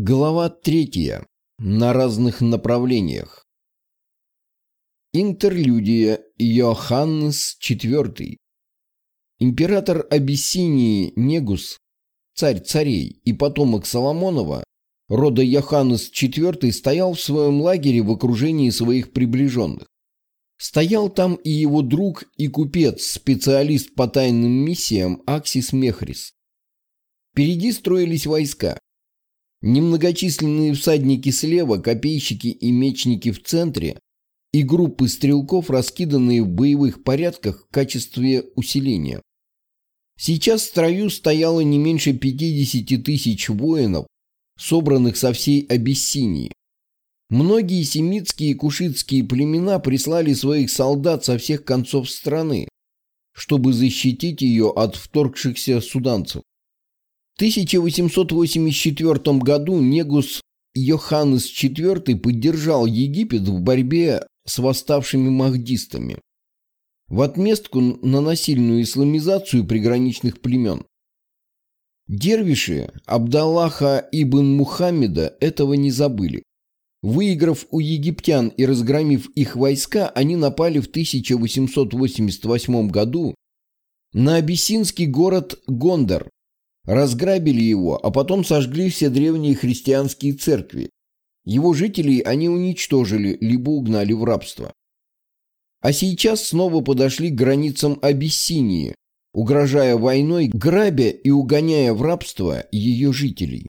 Глава третья. На разных направлениях. Интерлюдия Йоханнес IV. Император Абиссинии Негус, царь царей и потомок Соломонова, рода Йоханнес IV, стоял в своем лагере в окружении своих приближенных. Стоял там и его друг и купец, специалист по тайным миссиям Аксис Мехрис. Впереди строились войска. Немногочисленные всадники слева, копейщики и мечники в центре и группы стрелков, раскиданные в боевых порядках в качестве усиления. Сейчас в строю стояло не меньше 50 тысяч воинов, собранных со всей Абиссинии. Многие семитские и кушитские племена прислали своих солдат со всех концов страны, чтобы защитить ее от вторгшихся суданцев. 1884 году Негус Йоханнес IV поддержал Египет в борьбе с восставшими махдистами в отместку на насильную исламизацию приграничных племен. Дервиши Абдаллаха ибн Мухаммеда этого не забыли. Выиграв у египтян и разгромив их войска, они напали в 1888 году на абиссинский город Гондор, разграбили его, а потом сожгли все древние христианские церкви. Его жителей они уничтожили, либо угнали в рабство. А сейчас снова подошли к границам Абиссинии, угрожая войной, грабя и угоняя в рабство ее жителей.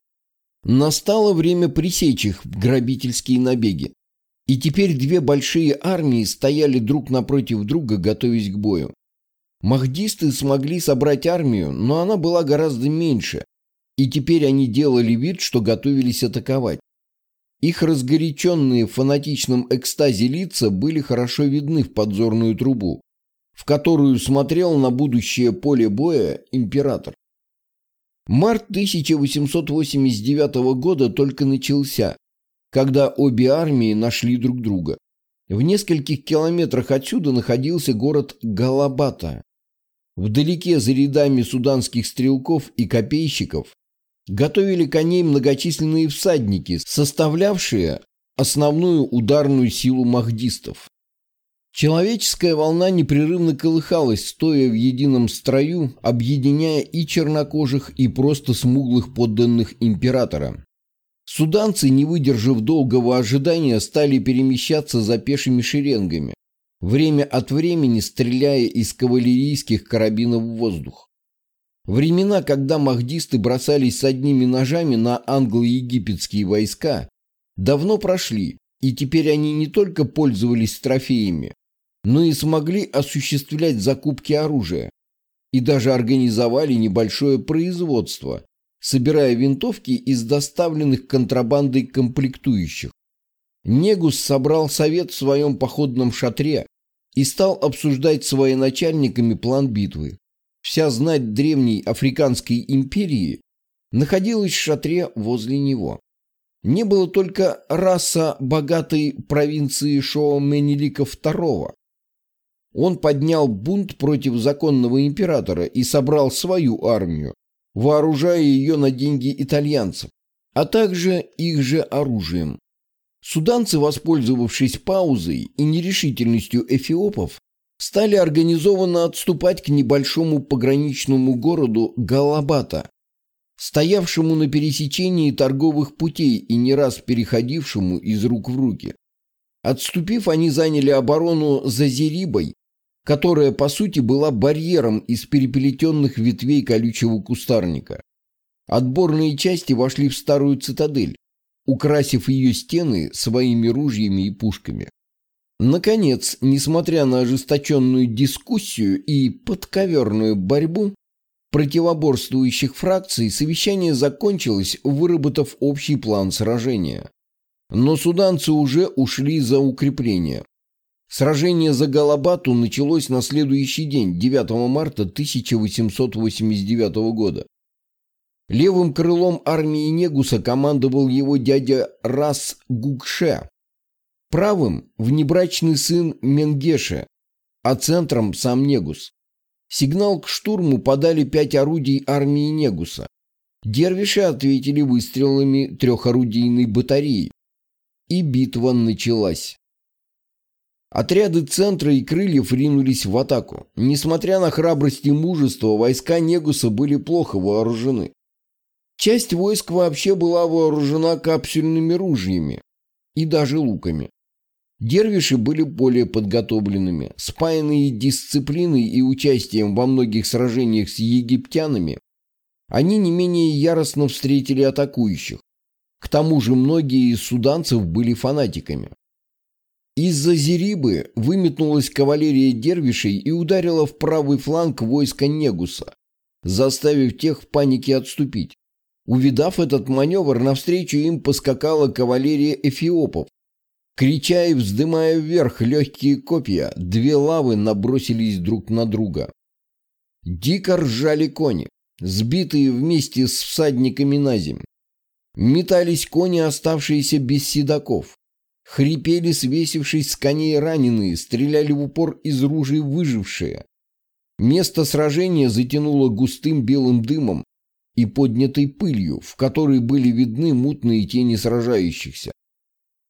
Настало время пресечь их грабительские набеги. И теперь две большие армии стояли друг напротив друга, готовясь к бою. Махдисты смогли собрать армию, но она была гораздо меньше, и теперь они делали вид, что готовились атаковать. Их разгоряченные в фанатичном экстазе лица были хорошо видны в подзорную трубу, в которую смотрел на будущее поле боя император. Март 1889 года только начался, когда обе армии нашли друг друга. В нескольких километрах отсюда находился город Галабата, Вдалеке за рядами суданских стрелков и копейщиков готовили коней многочисленные всадники, составлявшие основную ударную силу махдистов. Человеческая волна непрерывно колыхалась, стоя в едином строю, объединяя и чернокожих, и просто смуглых подданных императора. Суданцы, не выдержав долгого ожидания, стали перемещаться за пешими шеренгами, время от времени стреляя из кавалерийских карабинов в воздух. Времена, когда махдисты бросались с одними ножами на англо-египетские войска, давно прошли, и теперь они не только пользовались трофеями, но и смогли осуществлять закупки оружия и даже организовали небольшое производство, собирая винтовки из доставленных контрабандой комплектующих. Негус собрал совет в своем походном шатре и стал обсуждать с военачальниками план битвы. Вся знать древней Африканской империи находилась в шатре возле него. Не было только раса богатой провинции Шоу-Менелика II. Он поднял бунт против законного императора и собрал свою армию, вооружая ее на деньги итальянцев, а также их же оружием. Суданцы, воспользовавшись паузой и нерешительностью эфиопов, стали организованно отступать к небольшому пограничному городу Галабата, стоявшему на пересечении торговых путей и не раз переходившему из рук в руки. Отступив, они заняли оборону за Зерибой, которая, по сути, была барьером из переплетенных ветвей колючего кустарника. Отборные части вошли в старую цитадель, украсив ее стены своими ружьями и пушками. Наконец, несмотря на ожесточенную дискуссию и подковерную борьбу противоборствующих фракций, совещание закончилось, выработав общий план сражения. Но суданцы уже ушли за укрепление. Сражение за Галабату началось на следующий день, 9 марта 1889 года. Левым крылом армии Негуса командовал его дядя Рас Гукше, правым – внебрачный сын Менгеше, а центром – сам Негус. Сигнал к штурму подали пять орудий армии Негуса. Дервиши ответили выстрелами трехорудийной батареи, и битва началась. Отряды центра и крыльев ринулись в атаку. Несмотря на храбрость и мужество, войска Негуса были плохо вооружены. Часть войск вообще была вооружена капсюльными ружьями и даже луками. Дервиши были более подготовленными, спаянные дисциплиной и участием во многих сражениях с египтянами, они не менее яростно встретили атакующих. К тому же многие из суданцев были фанатиками. Из-за Зерибы выметнулась кавалерия дервишей и ударила в правый фланг войска Негуса, заставив тех в панике отступить. Увидав этот маневр, навстречу им поскакала кавалерия эфиопов. Крича и вздымая вверх легкие копья, две лавы набросились друг на друга. Дико ржали кони, сбитые вместе с всадниками на землю. Метались кони, оставшиеся без седаков. Хрипели, свесившись с коней раненые, стреляли в упор из ружей выжившие. Место сражения затянуло густым белым дымом и поднятой пылью, в которой были видны мутные тени сражающихся.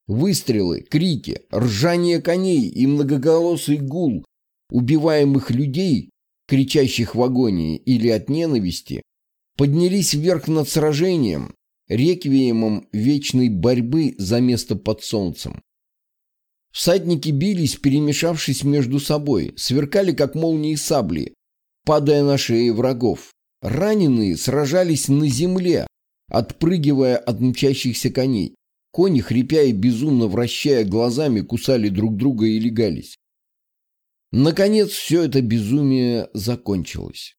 Выстрелы, крики, ржание коней и многоголосый гул убиваемых людей, кричащих в агонии или от ненависти, поднялись вверх над сражением, реквиемом вечной борьбы за место под солнцем. Всадники бились, перемешавшись между собой, сверкали, как молнии сабли, падая на шеи врагов. Раненые сражались на земле, отпрыгивая от мчащихся коней. Кони, хрипя и безумно вращая глазами, кусали друг друга и легались. Наконец все это безумие закончилось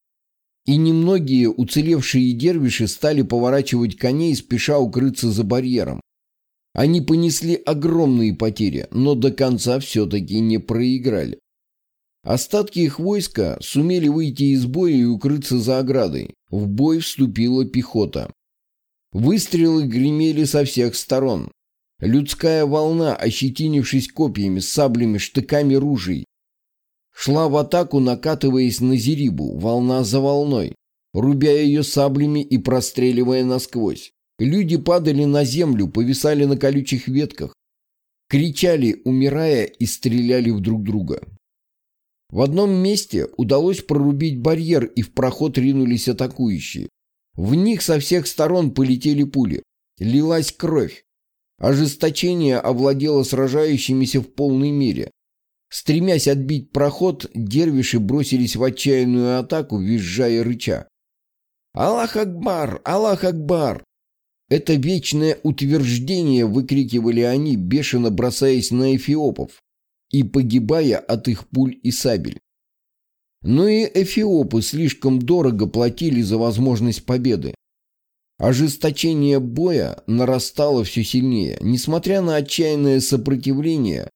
и немногие уцелевшие дервиши стали поворачивать коней, спеша укрыться за барьером. Они понесли огромные потери, но до конца все-таки не проиграли. Остатки их войска сумели выйти из боя и укрыться за оградой. В бой вступила пехота. Выстрелы гремели со всех сторон. Людская волна, ощетинившись копьями, саблями, штыками ружей, шла в атаку, накатываясь на Зерибу, волна за волной, рубя ее саблями и простреливая насквозь. Люди падали на землю, повисали на колючих ветках, кричали, умирая, и стреляли в друг друга. В одном месте удалось прорубить барьер, и в проход ринулись атакующие. В них со всех сторон полетели пули. Лилась кровь. Ожесточение овладело сражающимися в полной мере. Стремясь отбить проход, дервиши бросились в отчаянную атаку, визжая рыча. «Аллах Акбар! Аллах Акбар!» Это вечное утверждение выкрикивали они, бешено бросаясь на эфиопов и погибая от их пуль и сабель. Но и эфиопы слишком дорого платили за возможность победы. Ожесточение боя нарастало все сильнее. Несмотря на отчаянное сопротивление,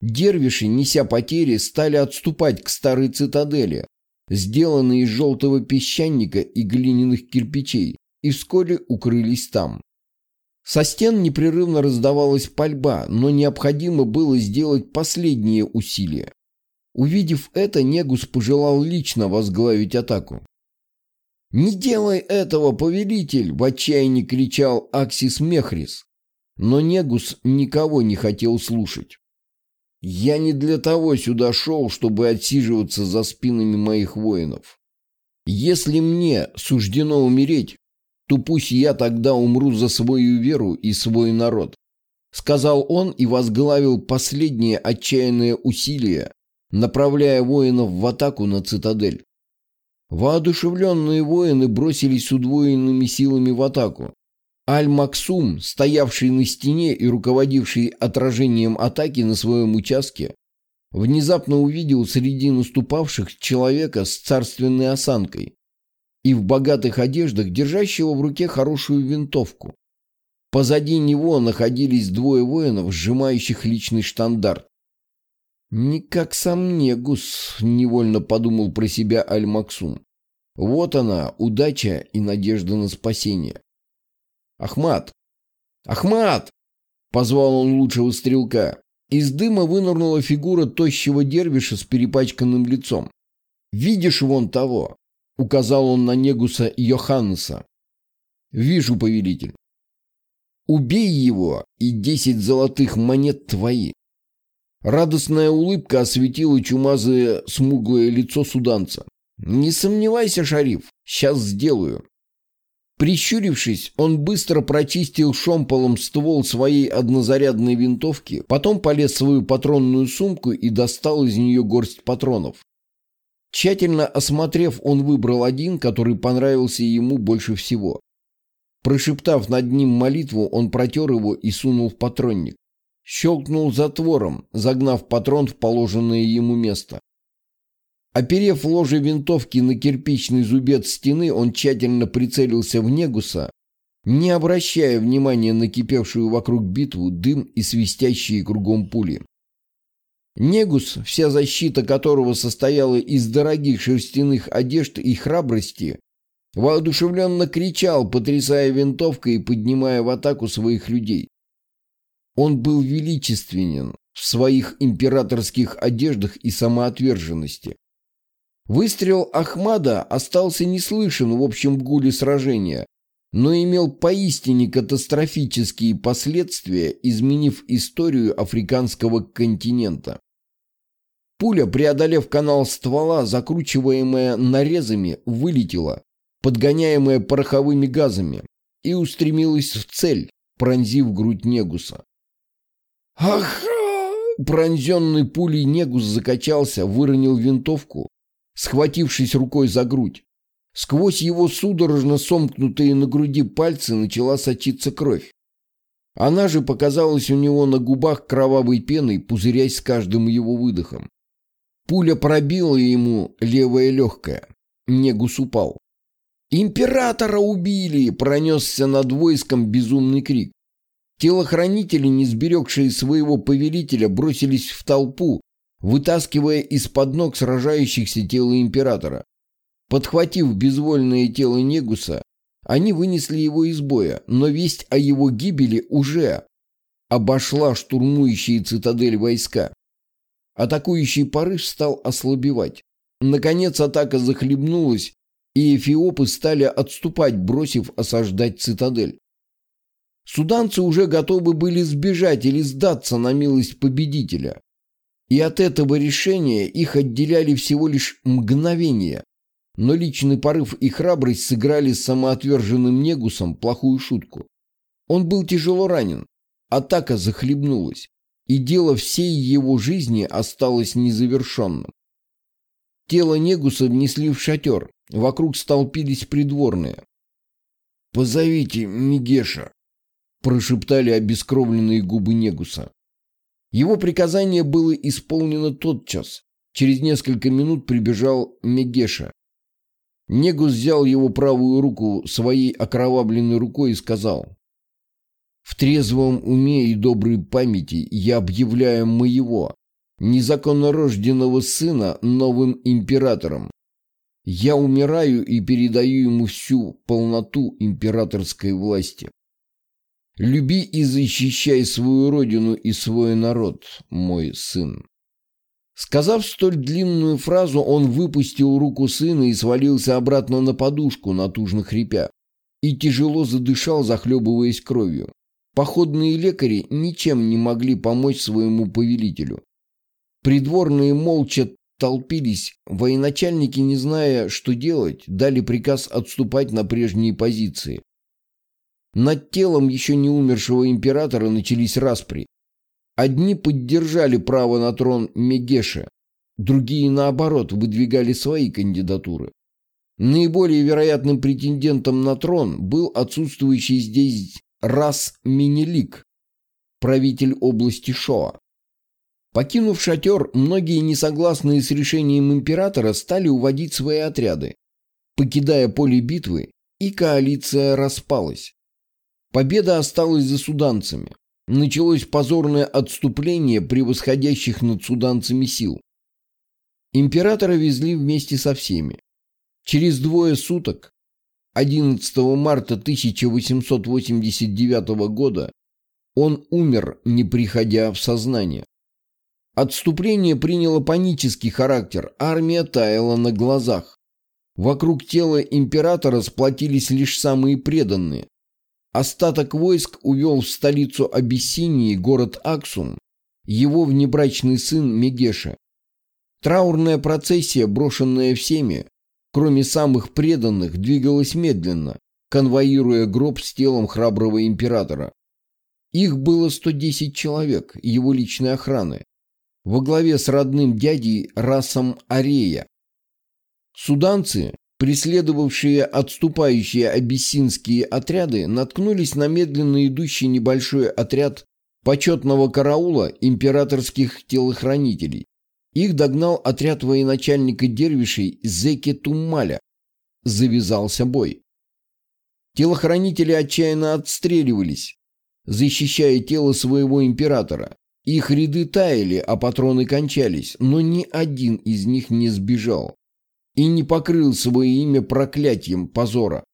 Дервиши, неся потери, стали отступать к старой цитадели, сделанной из желтого песчаника и глиняных кирпичей, и вскоре укрылись там. Со стен непрерывно раздавалась пальба, но необходимо было сделать последние усилия. Увидев это, Негус пожелал лично возглавить атаку. «Не делай этого, повелитель!» – в отчаянии кричал Аксис Мехрис. Но Негус никого не хотел слушать. Я не для того сюда шел, чтобы отсиживаться за спинами моих воинов. Если мне суждено умереть, то пусть я тогда умру за свою веру и свой народ. Сказал он и возглавил последнее отчаянное усилие, направляя воинов в атаку на цитадель. Воодушевленные воины бросились с удвоенными силами в атаку, Аль-Максум, стоявший на стене и руководивший отражением атаки на своем участке, внезапно увидел среди наступавших человека с царственной осанкой и в богатых одеждах, держащего в руке хорошую винтовку. Позади него находились двое воинов, сжимающих личный штандарт. «Не как сам Негус», — невольно подумал про себя Аль-Максум. «Вот она, удача и надежда на спасение». «Ахмат! Ахмат!» — позвал он лучшего стрелка. Из дыма вынырнула фигура тощего дервиша с перепачканным лицом. «Видишь вон того?» — указал он на Негуса Йоханнеса. Вижу, повелитель. Убей его, и десять золотых монет твои. Радостная улыбка осветила чумазое смуглое лицо суданца. «Не сомневайся, шариф, сейчас сделаю». Прищурившись, он быстро прочистил шомполом ствол своей однозарядной винтовки, потом полез в свою патронную сумку и достал из нее горсть патронов. Тщательно осмотрев, он выбрал один, который понравился ему больше всего. Прошептав над ним молитву, он протер его и сунул в патронник. Щелкнул затвором, загнав патрон в положенное ему место. Оперев ложе винтовки на кирпичный зубец стены, он тщательно прицелился в Негуса, не обращая внимания на кипевшую вокруг битву дым и свистящие кругом пули. Негус, вся защита которого состояла из дорогих шерстяных одежд и храбрости, воодушевленно кричал, потрясая винтовкой и поднимая в атаку своих людей. Он был величественен в своих императорских одеждах и самоотверженности. Выстрел Ахмада остался неслышен в общем гуле сражения, но имел поистине катастрофические последствия, изменив историю африканского континента. Пуля, преодолев канал ствола, закручиваемая нарезами, вылетела, подгоняемая пороховыми газами, и устремилась в цель, пронзив грудь Негуса. «Ах!» Пронзенный пулей Негус закачался, выронил винтовку, схватившись рукой за грудь. Сквозь его судорожно сомкнутые на груди пальцы начала сочиться кровь. Она же показалась у него на губах кровавой пеной, пузырясь с каждым его выдохом. Пуля пробила ему левое легкое. Негус упал. «Императора убили!» — пронесся над войском безумный крик. Телохранители, не сберегшие своего повелителя, бросились в толпу, вытаскивая из-под ног сражающихся тело императора. Подхватив безвольное тело Негуса, они вынесли его из боя, но весть о его гибели уже обошла штурмующие цитадель войска. Атакующий порыв стал ослабевать. Наконец атака захлебнулась, и эфиопы стали отступать, бросив осаждать цитадель. Суданцы уже готовы были сбежать или сдаться на милость победителя. И от этого решения их отделяли всего лишь мгновения. Но личный порыв и храбрость сыграли с самоотверженным Негусом плохую шутку. Он был тяжело ранен. Атака захлебнулась. И дело всей его жизни осталось незавершенным. Тело Негуса внесли в шатер. Вокруг столпились придворные. «Позовите Мигеша», прошептали обескровленные губы Негуса. Его приказание было исполнено тотчас. Через несколько минут прибежал Мегеша. Негус взял его правую руку своей окровавленной рукой и сказал, «В трезвом уме и доброй памяти я объявляю моего, незаконно рожденного сына новым императором. Я умираю и передаю ему всю полноту императорской власти». Люби и защищай свою родину и свой народ, мой сын. Сказав столь длинную фразу, он выпустил руку сына и свалился обратно на подушку, натужно хрипя, и тяжело задышал, захлебываясь кровью. Походные лекари ничем не могли помочь своему повелителю. Придворные молча толпились, военачальники, не зная, что делать, дали приказ отступать на прежние позиции. Над телом еще не умершего императора начались распри. Одни поддержали право на трон Мегеше, другие, наоборот, выдвигали свои кандидатуры. Наиболее вероятным претендентом на трон был отсутствующий здесь Рас Минелик, правитель области Шоа. Покинув шатер, многие несогласные с решением императора стали уводить свои отряды. Покидая поле битвы, и коалиция распалась. Победа осталась за суданцами. Началось позорное отступление превосходящих над суданцами сил. Императора везли вместе со всеми. Через двое суток, 11 марта 1889 года, он умер, не приходя в сознание. Отступление приняло панический характер, армия таяла на глазах. Вокруг тела императора сплотились лишь самые преданные. Остаток войск увел в столицу Абиссинии город Аксум, его внебрачный сын Мегеша. Траурная процессия, брошенная всеми, кроме самых преданных, двигалась медленно, конвоируя гроб с телом храброго императора. Их было 110 человек, его личной охраны, во главе с родным дядей Расом Арея. Суданцы, преследовавшие отступающие абиссинские отряды, наткнулись на медленно идущий небольшой отряд почетного караула императорских телохранителей. Их догнал отряд военачальника дервишей Зеки Туммаля. Завязался бой. Телохранители отчаянно отстреливались, защищая тело своего императора. Их ряды таяли, а патроны кончались, но ни один из них не сбежал и не покрыл свое имя проклятием позора.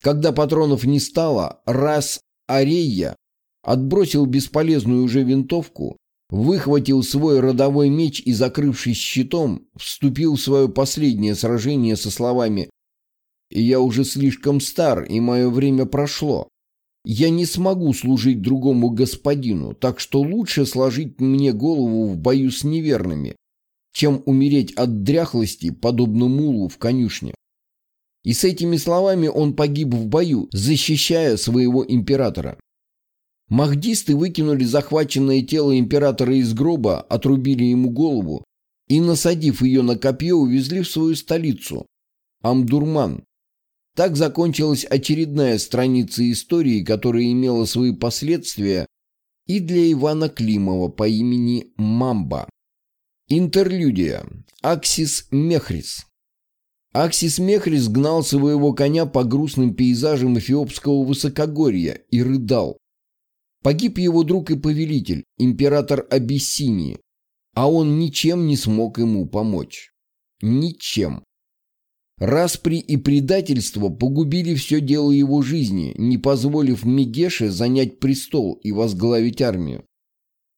Когда патронов не стало, раз Арея отбросил бесполезную уже винтовку, выхватил свой родовой меч и, закрывшись щитом, вступил в свое последнее сражение со словами «Я уже слишком стар, и мое время прошло. Я не смогу служить другому господину, так что лучше сложить мне голову в бою с неверными, чем умереть от дряхлости, подобно мулу в конюшне». И с этими словами он погиб в бою, защищая своего императора. Махдисты выкинули захваченное тело императора из гроба, отрубили ему голову и, насадив ее на копье, увезли в свою столицу – Амдурман. Так закончилась очередная страница истории, которая имела свои последствия и для Ивана Климова по имени Мамба. Интерлюдия. Аксис Мехрис. Аксис Мехрис гнал своего коня по грустным пейзажам эфиопского высокогорья и рыдал. Погиб его друг и повелитель, император Абиссинии, а он ничем не смог ему помочь. Ничем. Распри и предательство погубили все дело его жизни, не позволив Мегеше занять престол и возглавить армию.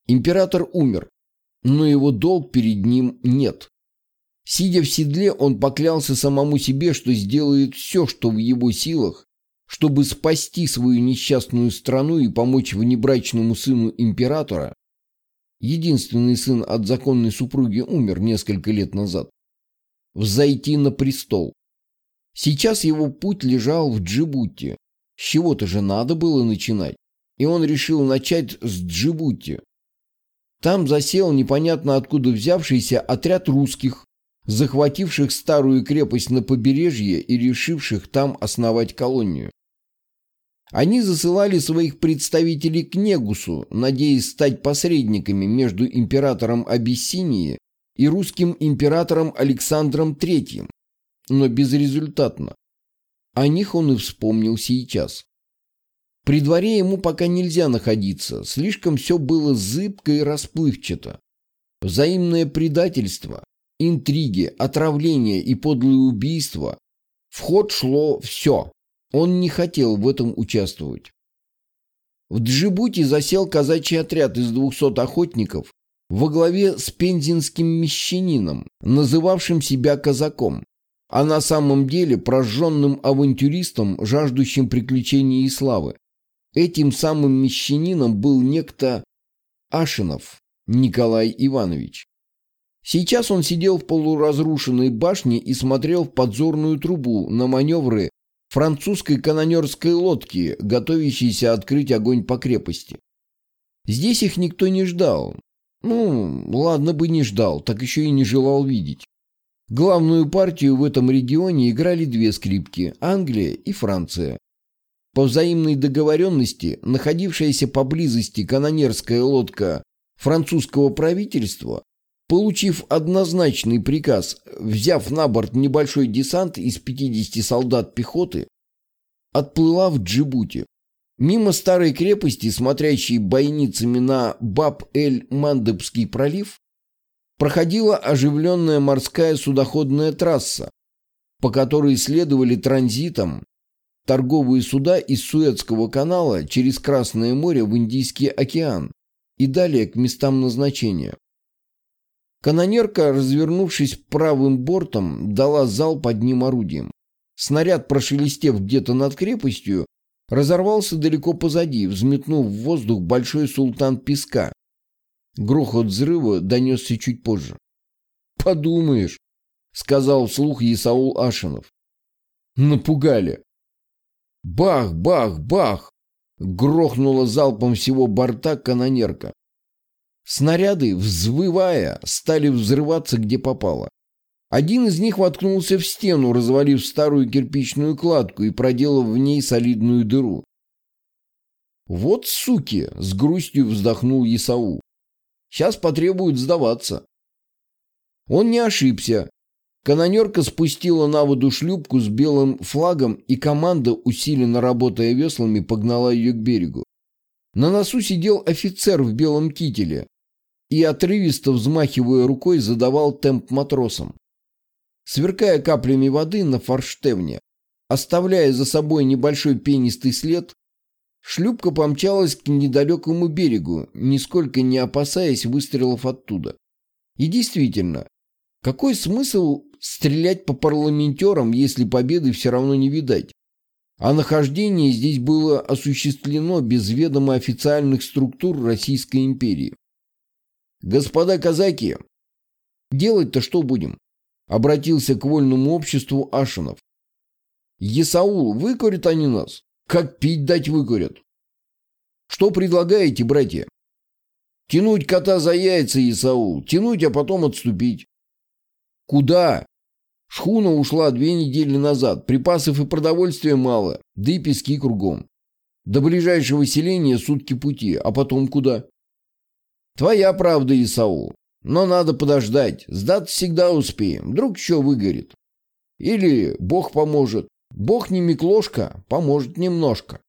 Император умер, но его долг перед ним нет. Сидя в седле, он поклялся самому себе, что сделает все, что в его силах, чтобы спасти свою несчастную страну и помочь внебрачному сыну императора, единственный сын от законной супруги умер несколько лет назад, взойти на престол. Сейчас его путь лежал в Джибути. С чего-то же надо было начинать, и он решил начать с Джибути. Там засел непонятно откуда взявшийся отряд русских, захвативших старую крепость на побережье и решивших там основать колонию. Они засылали своих представителей к Негусу, надеясь стать посредниками между императором Абиссинии и русским императором Александром III, но безрезультатно. О них он и вспомнил сейчас. При дворе ему пока нельзя находиться, слишком все было зыбко и расплывчато. Взаимное предательство, интриги, отравление и подлые убийства. В ход шло все. Он не хотел в этом участвовать. В Джибути засел казачий отряд из 200 охотников во главе с пензенским мещанином, называвшим себя казаком, а на самом деле прожженным авантюристом, жаждущим приключений и славы. Этим самым мещанином был некто Ашинов Николай Иванович. Сейчас он сидел в полуразрушенной башне и смотрел в подзорную трубу на маневры французской канонерской лодки, готовящейся открыть огонь по крепости. Здесь их никто не ждал. Ну, ладно бы не ждал, так еще и не желал видеть. Главную партию в этом регионе играли две скрипки – Англия и Франция. По взаимной договоренности, находившаяся поблизости канонерская лодка французского правительства Получив однозначный приказ, взяв на борт небольшой десант из 50 солдат пехоты, отплыла в Джибути. Мимо старой крепости, смотрящей бойницами на Баб-эль-Мандебский пролив, проходила оживленная морская судоходная трасса, по которой следовали транзитом торговые суда из Суэцкого канала через Красное море в Индийский океан и далее к местам назначения. Канонерка, развернувшись правым бортом, дала залп одним орудием. Снаряд, прошелестев где-то над крепостью, разорвался далеко позади, взметнув в воздух большой султан песка. Грохот взрыва донесся чуть позже. «Подумаешь», — сказал вслух Исаул Ашинов. «Напугали». Бах, бах, бах! Грохнула залпом всего борта канонерка. Снаряды, взвывая, стали взрываться где попало. Один из них воткнулся в стену, развалив старую кирпичную кладку и проделав в ней солидную дыру. «Вот суки!» — с грустью вздохнул Исаул. «Сейчас потребуют сдаваться». Он не ошибся. Канонерка спустила на воду шлюпку с белым флагом, и команда, усиленно работая веслами, погнала ее к берегу. На носу сидел офицер в белом кителе и, отрывисто взмахивая рукой, задавал темп матросам. Сверкая каплями воды на форштевне, оставляя за собой небольшой пенистый след, шлюпка помчалась к недалекому берегу, нисколько не опасаясь выстрелов оттуда. И действительно, какой смысл стрелять по парламентерам, если победы все равно не видать? А нахождение здесь было осуществлено без ведома официальных структур Российской империи. «Господа казаки, делать-то что будем?» Обратился к вольному обществу Ашинов. «Есаул, выкурят они нас? Как пить дать выкурят?» «Что предлагаете, братья?» «Тянуть кота за яйца, Исаул, тянуть, а потом отступить». «Куда?» Шхуна ушла две недели назад, припасов и продовольствия мало, да и пески кругом. До ближайшего селения сутки пути, а потом куда? Твоя правда, Исаул. Но надо подождать. Сдаться всегда успеем. Вдруг что выгорит. Или Бог поможет. Бог не Миклошка, поможет немножко.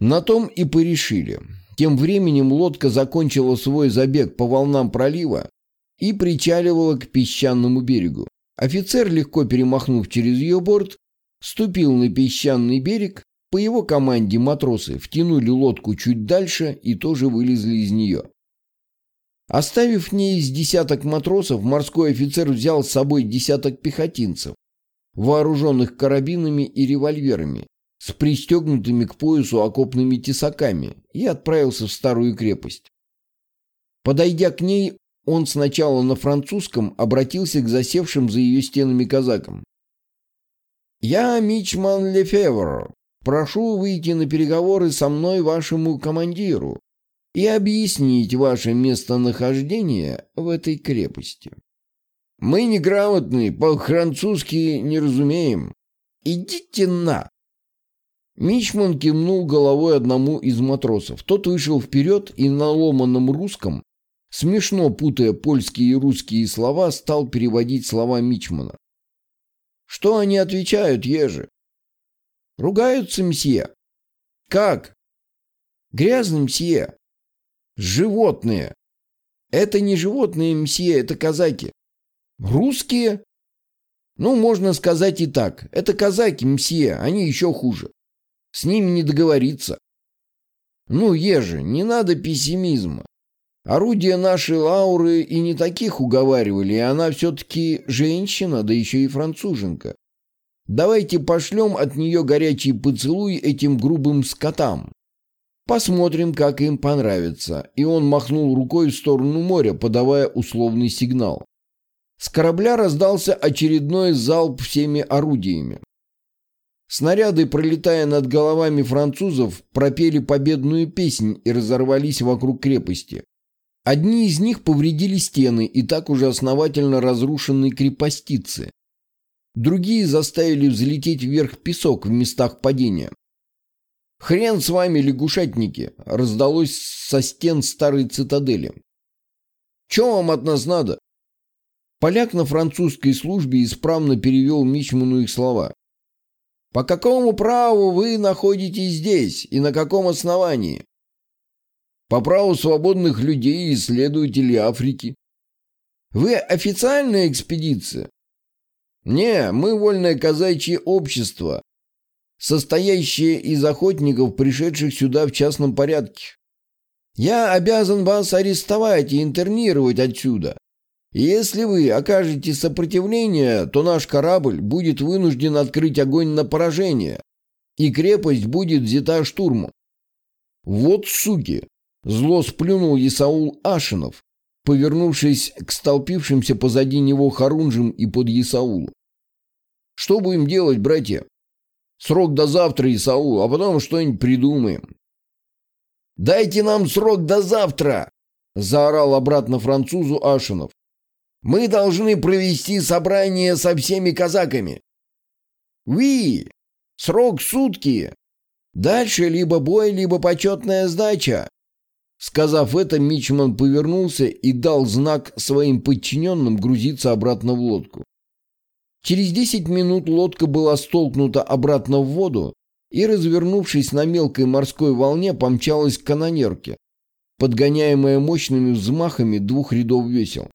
На том и порешили. Тем временем лодка закончила свой забег по волнам пролива и причаливала к песчаному берегу. Офицер, легко перемахнув через ее борт, ступил на песчаный берег. По его команде матросы втянули лодку чуть дальше и тоже вылезли из нее. Оставив в ней из десяток матросов, морской офицер взял с собой десяток пехотинцев, вооруженных карабинами и револьверами, с пристегнутыми к поясу окопными тесаками, и отправился в старую крепость. Подойдя к ней, он сначала на французском обратился к засевшим за ее стенами казакам. «Я Мичман Лефевр. Прошу выйти на переговоры со мной вашему командиру, и объяснить ваше местонахождение в этой крепости. Мы неграмотны, по-французски не разумеем. Идите на!» Мичман кивнул головой одному из матросов. Тот вышел вперед и на ломаном русском, смешно путая польские и русские слова, стал переводить слова Мичмана. «Что они отвечают, ежи?» «Ругаются, мсье». «Как?» «Грязно, мсье. Животные. Это не животные, мсье, это казаки. Русские? Ну, можно сказать и так. Это казаки, мсье, они еще хуже. С ними не договориться. Ну, еже, не надо пессимизма. Орудия нашей Лауры и не таких уговаривали, и она все-таки женщина, да еще и француженка. Давайте пошлем от нее горячий поцелуй этим грубым скотам. Посмотрим, как им понравится. И он махнул рукой в сторону моря, подавая условный сигнал. С корабля раздался очередной залп всеми орудиями. Снаряды, пролетая над головами французов, пропели победную песнь и разорвались вокруг крепости. Одни из них повредили стены и так уже основательно разрушенные крепостицы. Другие заставили взлететь вверх песок в местах падения. «Хрен с вами, лягушатники!» — раздалось со стен старой цитадели. «Че вам от нас надо?» Поляк на французской службе исправно перевел Мичману их слова. «По какому праву вы находитесь здесь и на каком основании?» «По праву свободных людей и исследователей Африки». «Вы официальная экспедиция?» «Не, мы вольное казачье общество, состоящее из охотников, пришедших сюда в частном порядке. Я обязан вас арестовать и интернировать отсюда. Если вы окажете сопротивление, то наш корабль будет вынужден открыть огонь на поражение, и крепость будет взята штурмом. Вот суки! Зло сплюнул Исаул Ашинов, повернувшись к столпившимся позади него Харунжим и под Исаулу. Что будем делать, братья? Срок до завтра, Исаул, а потом что-нибудь придумаем. «Дайте нам срок до завтра!» — заорал обратно французу Ашинов. «Мы должны провести собрание со всеми казаками». «Ви! Срок сутки! Дальше либо бой, либо почетная сдача!» Сказав это, Мичман повернулся и дал знак своим подчиненным грузиться обратно в лодку. Через 10 минут лодка была столкнута обратно в воду и, развернувшись на мелкой морской волне, помчалась к канонерке, подгоняемая мощными взмахами двух рядов весел.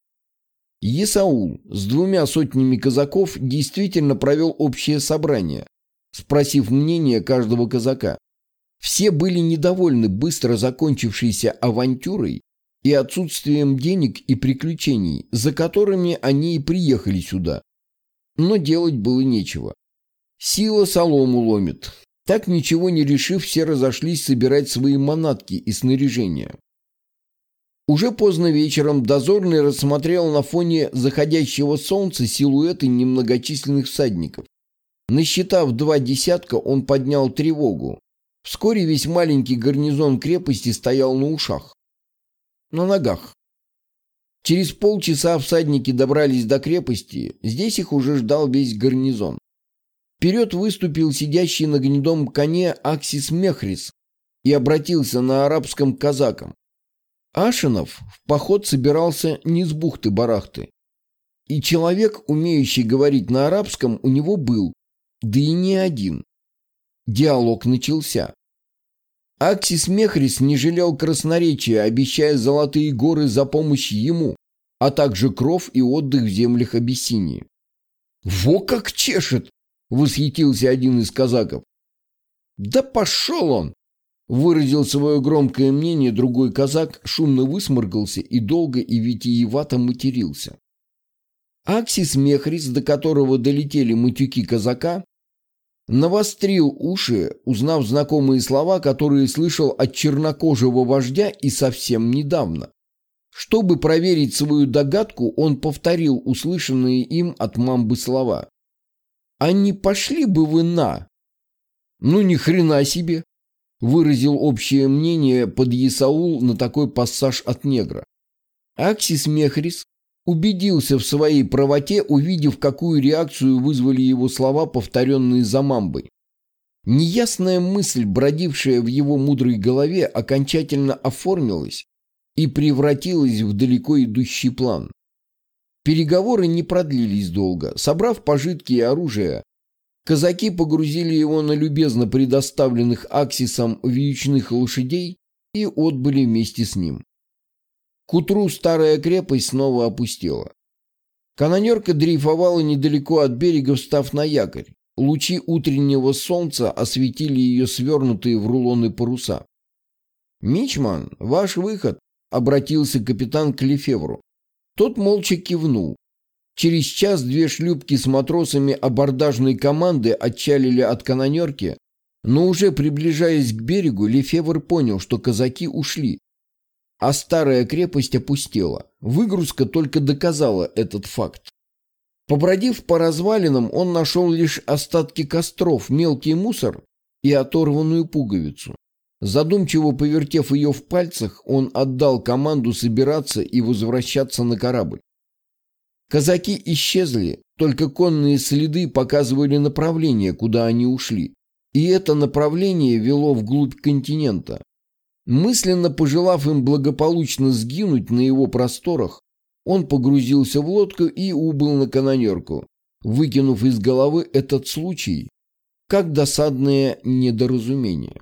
Есаул с двумя сотнями казаков действительно провел общее собрание, спросив мнение каждого казака. Все были недовольны быстро закончившейся авантюрой и отсутствием денег и приключений, за которыми они и приехали сюда, но делать было нечего. Сила солому ломит. Так ничего не решив, все разошлись собирать свои манатки и снаряжение. Уже поздно вечером дозорный рассмотрел на фоне заходящего солнца силуэты немногочисленных всадников. Насчитав два десятка, он поднял тревогу. Вскоре весь маленький гарнизон крепости стоял на ушах. На ногах. Через полчаса всадники добрались до крепости, здесь их уже ждал весь гарнизон. Вперед выступил сидящий на гнедом коне Аксис Мехрис и обратился на арабском к казакам. Ашинов в поход собирался не с бухты-барахты. И человек, умеющий говорить на арабском, у него был, да и не один. Диалог начался. Аксис Мехрис не жалел красноречия, обещая золотые горы за помощь ему, а также кров и отдых в землях Абиссинии. «Во как чешет!» — восхитился один из казаков. «Да пошел он!» — выразил свое громкое мнение другой казак, шумно высморгался и долго и витиевато матерился. Аксис Мехрис, до которого долетели матюки казака, навострил уши, узнав знакомые слова, которые слышал от чернокожего вождя и совсем недавно. Чтобы проверить свою догадку, он повторил услышанные им от мамбы слова. «А не пошли бы вы на?» «Ну ни хрена себе!» выразил общее мнение под Исаул на такой пассаж от негра. Аксис Мехрис убедился в своей правоте, увидев, какую реакцию вызвали его слова, повторенные за мамбой. Неясная мысль, бродившая в его мудрой голове, окончательно оформилась и превратилась в далеко идущий план. Переговоры не продлились долго. Собрав пожитки и оружие, казаки погрузили его на любезно предоставленных Аксисом вьючных лошадей и отбыли вместе с ним. К утру старая крепость снова опустела. Канонерка дрейфовала недалеко от берега, встав на якорь. Лучи утреннего солнца осветили ее свернутые в рулоны паруса. «Мичман, ваш выход!» — обратился капитан к Лефевру. Тот молча кивнул. Через час две шлюпки с матросами абордажной команды отчалили от канонерки, но уже приближаясь к берегу, Лефевр понял, что казаки ушли, а старая крепость опустела. Выгрузка только доказала этот факт. Побродив по развалинам, он нашел лишь остатки костров, мелкий мусор и оторванную пуговицу. Задумчиво повертев ее в пальцах, он отдал команду собираться и возвращаться на корабль. Казаки исчезли, только конные следы показывали направление, куда они ушли. И это направление вело вглубь континента. Мысленно пожелав им благополучно сгинуть на его просторах, он погрузился в лодку и убыл на канонерку, выкинув из головы этот случай как досадное недоразумение.